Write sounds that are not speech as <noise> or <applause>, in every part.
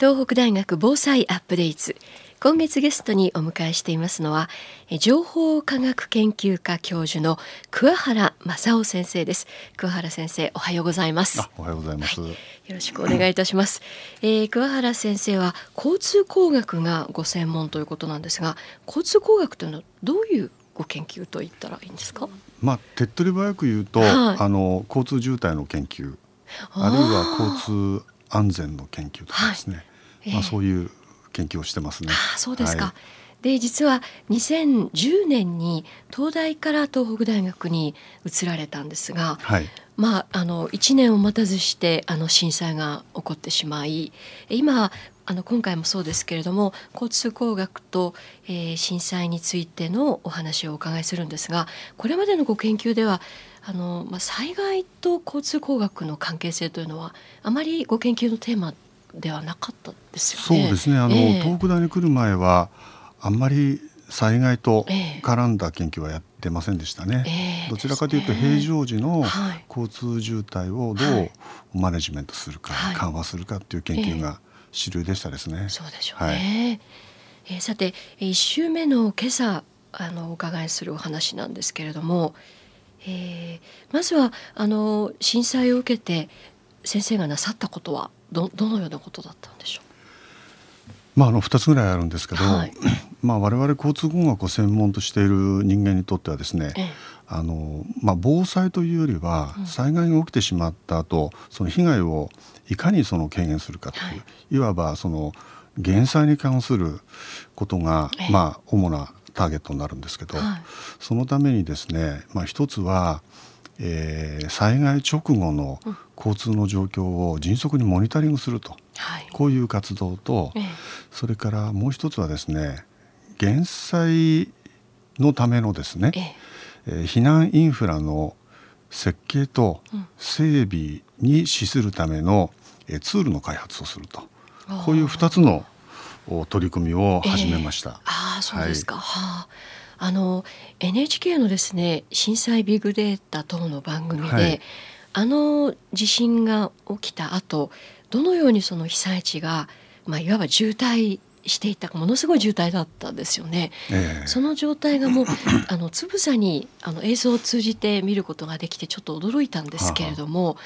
東北大学防災アップデート。今月ゲストにお迎えしていますのは情報科学研究科教授の桑原正夫先生です。桑原先生おはようございます。おはようございます、はい、よろしくお願いいたします、えー、桑原先生は交通工学がご専門ということなんですが交通工学というのはどういうご研究と言ったらいいんですか？まあ手っ取り早く言うと、はい、あの交通渋滞の研究。あるいは交通安全の研究とかですね、はい。えー、まあそういう研究をしてますね。あそうですか、はい、で実は2010年に東大から東北大学に移られたんですが、はい、まああの1年を待たずしてあの震災が起こってしまい今あの今回もそうですけれども交通工学と、えー、震災についてのお話をお伺いするんですがこれまでのご研究ではあの、まあ、災害と交通工学の関係性というのはあまりご研究のテーマではなかったですよね。そうですね。あの、えー、東北大に来る前はあんまり災害と絡んだ研究はやってませんでしたね。えー、どちらかというと平常時の交通渋滞をどうマネジメントするか、はい、緩和するかっていう研究が主流でしたですね。そうでしょうね。はい、えー、さて一週目の今朝あのお伺いするお話なんですけれども、えー、まずはあの震災を受けて先生がなさったことはどどのようなことだったんでしょう？まあ、あの2つぐらいあるんですけど、はい、<clears throat> まあ、我々交通工学を専門としている人間にとってはですね、ええ、あのまあ、防災というよりは災害が起きてしまった後、うん、その被害をいかにその軽減するかという、はい、いわばその減災に関することが、え、まあ、主なターゲットになるんですけど、はい、そのためにですね、まあ、一つはえー、災害直後の交通の状況を迅速にモニタリングすると、はい、こういう活動と、ええ、それからもう一つはですね減災のためのですね、ええー、避難インフラの設計と整備に資するための、えー、ツールの開発をすると。こういう2つの取り組みを始めました。あそうですか、はい、はあ。あの NHK のですね震災ビッグデータ等の番組で、はい、あの地震が起きた後どのようにその被災地が、まあ、いわば渋滞していたものすごい渋滞だったんですよね。えー、その状態がもうあのつぶさにあの映像を通じて見ることができてちょっと驚いたんですけれども、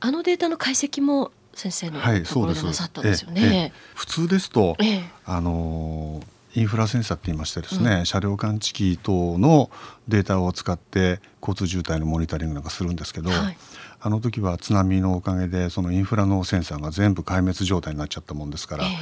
あのデータの解析も先生のところでなさったんですよね。はいえーえー、普通ですと、あのインフラセンサーって言いましてですね、うん、車両感知器等のデータを使って交通渋滞のモニタリングなんかするんですけど、はい、あの時は津波のおかげでそのインフラのセンサーが全部壊滅状態になっちゃったもんですから、えー、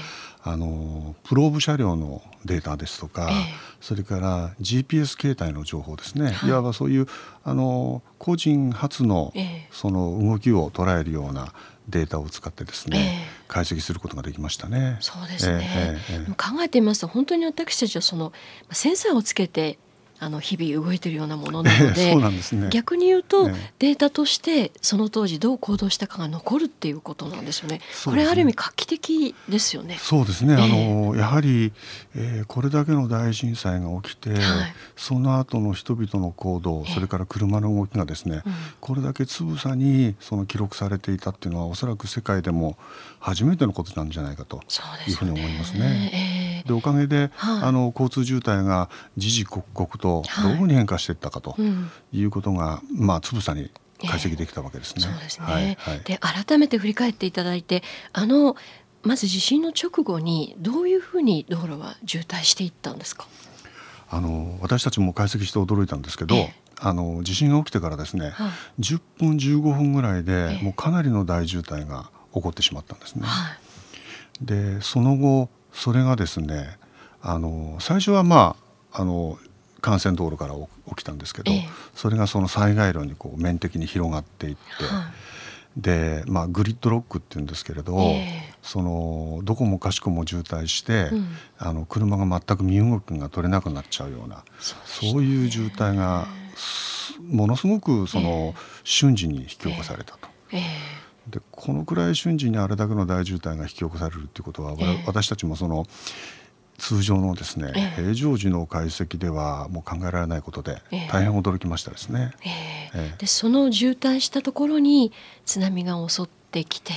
あのプローブ車両のデータですとか、えー、それから GPS 携帯の情報ですね、はい、いわばそういうあの個人初のその動きを捉えるようなデータを使ってですね、えー、解析することができましたね。そうですね、えーえー、考えてみますと本当に私たちはそのセンサーをつけてあの日々動いているようなものなので <laughs> ね、逆に言うと、データとしてその当時どう行動したかが残るっていうことなんですよね。ね。これある意味画期的ですよね。そうですね。えー、あのやはり、えー、これだけの大震災が起きて、はい、その後の人々の行動、それから車の動きがですね、えーこれだけつぶさにその記録されていたっていうのはおそらく世界でも初めてのことなんじゃないかというふうに思いますね。で、おかげで、はい、あの交通渋滞が時々刻々とどうい。うふうに変化していったかということが、はいうん、まあつぶさに解析できたわけですね。そうですね。はいはい、で改めて振り返っていただいて、あのまず地震の直後にどういうふうに道路は渋滞していったんですか？あの私たちも解析して驚いたんですけど、えあの地震が起きてからですね、はい、10分15分ぐらいでもうかなりの大渋滞が起こってしまったんですね。はい、でその後それがですねあの最初はまああの幹線道路から起きたんですけど、ええ、それがその災害路にこう面的に広がっていって、はい、で、まあ、グリッドロックっていうんですけれど、え、そのどこもかしこも渋滞して、うん、あの車が全く身動きが取れなくなっちゃうようなそういう渋滞がものすごくその瞬時に引き起こされたと。でこのくらい瞬時にあれだけの大渋滞が引き起こされるっていうことは、私たちもその通常のですね、え平常時の解析ではもう考えられないことで大変驚きましたですね。えでその渋滞したところに津波が襲ってきて、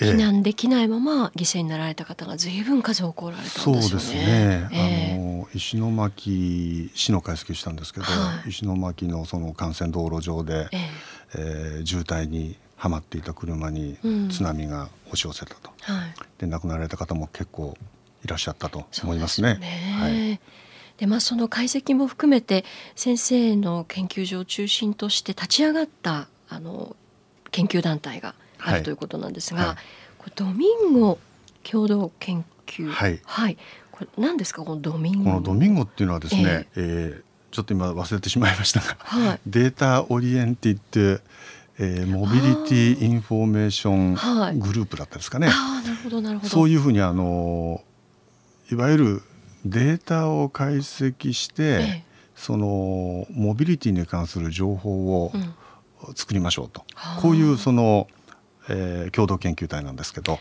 避難できないまま犠牲になられた方が随分数多くおられたんですよね。そうですね。えー、あの石巻市の解析したんですけど、はい、石巻のその幹線道路上で、えー、えー、渋滞にはまっていた車に津波が押し寄せたと、うんはい、で亡くなられた方も結構いらっしゃったと思いますね。すね。はい。でまあ、その解析も含めて先生の研究所を中心として立ち上がったあの研究団体があるということなんですが、はい、これドミンゴ共同研究。はい、はい、これ何ですかこのドミンゴ？このドミンゴっていうのはですね、えー、えー、ちょっと今忘れてしまいましたが、はい、 Data Oriented えー、 Mobility Information Group だったですかね。あなるほどなるほど。そういうふうにあのいわゆるデータを解析して、ええ、そのモビリティに関する情報を作りましょうと、うん、こういうその、えー、共同研究体なんですけど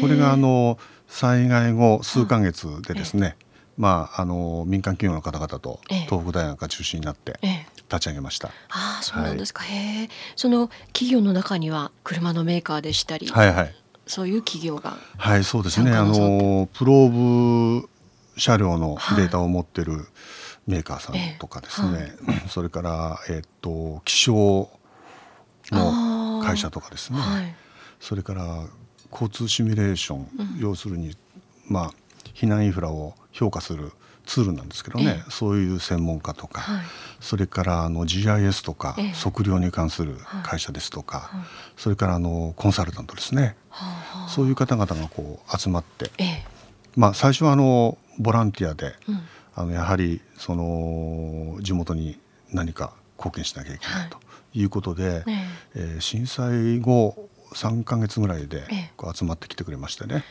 これがあの災害後数か月でですね、えまあ、あの民間企業の方々と東北大学が中心になって立ち上げました。ああそうなんですか、はい、へえその企業の中には車のメーカーでしたり、はいはい、そういう企業がはいそうですね。あのプローブ車両のデータを持ってるメーカーさんとかですね、はい、それから、えー、っと気象の会社とかですね、はい、それから交通シミュレーション、うん、要するにまあ避難インフラを評価するツールなんですけどね、えそういう専門家とか、はい、それからあの GIS とか、測量に関する会社ですとか、はい、それからあのコンサルタントですね、はい、そういう方々がこう集まって、まあ、最初はあのボランティアで、うん、あのやはりその地元に何か貢献しなきゃいけないということで、えー、震災後3か月ぐらいでこう集まってきてくれましてね。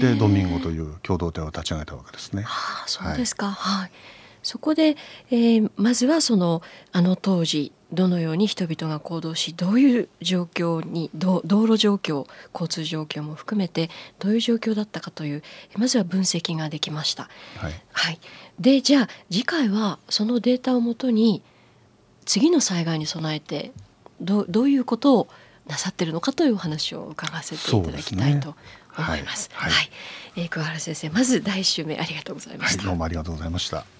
でドミンゴという共同体を立ち上げたわけですね。はあ、そうですか、はい、はい、そこで、えー、まずはそのあの当時どのように人々が行動しどういう状況に道路状況交通状況も含めてどういう状況だったかというまずは分析ができました。はい、はい、でじゃあ次回はそのデータをもとに次の災害に備えてどどういうことをなさってるのかというお話を伺わせていただきたいと思います。すね、はい、はい、えー、桑原先生、まず第一週目ありがとうございました、はい、どうもありがとうございました。